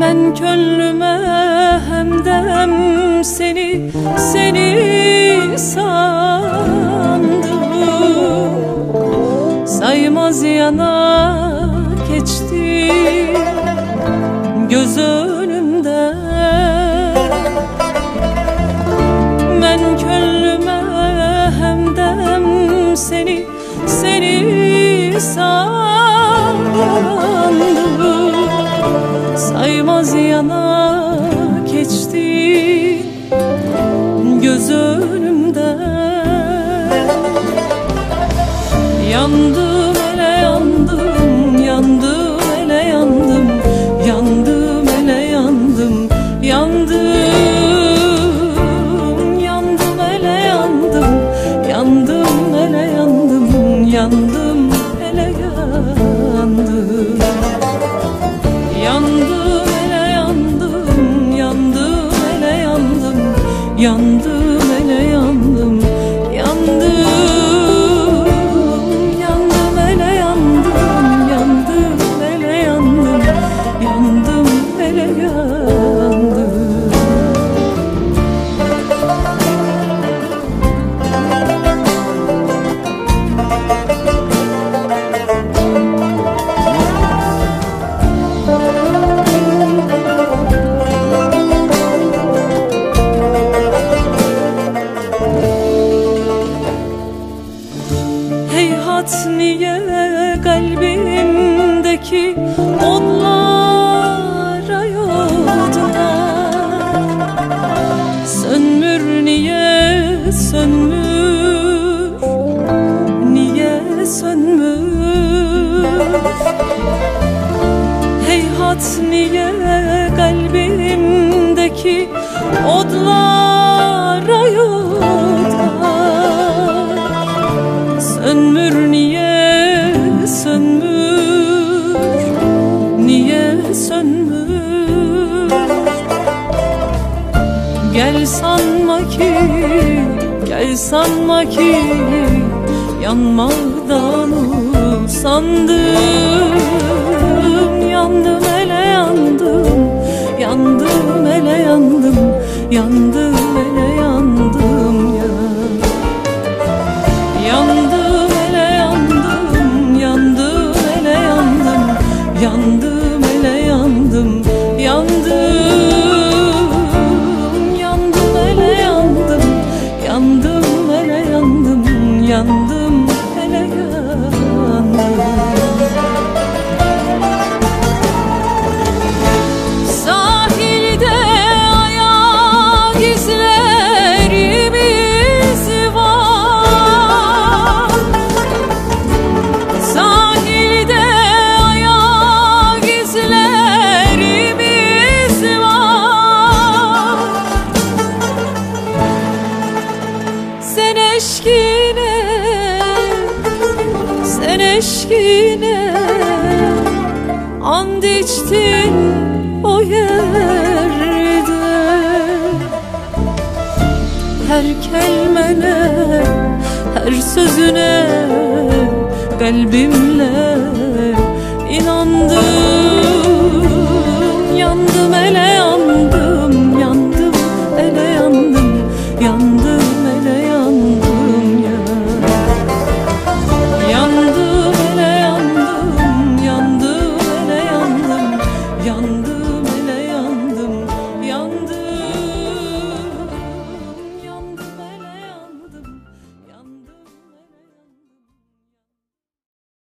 Ben könlüme hemdem seni, seni sandım. Saymaz yana geçti göz önümde. Ben könlüme hemdem seni, seni sandım. Saymaz yana geçtin Göz önümden Yandım Yandım niye kalbimdeki odlara yoldular Sönmür niye sönmür? Niye sönmür? Gel sanma ki Gel sanma ki Yanmaktan usandım yandım Yandım ele yandım Yandım ele yandım ya. Yandım ele yandım, yandım ele yandım, yandım ele yandım, yandım, yandım ele yandım, yandım ele yandım, yandım eşkine, sen eşkine. And içtin o yerde. Her kelimene, her sözüne Kalbimle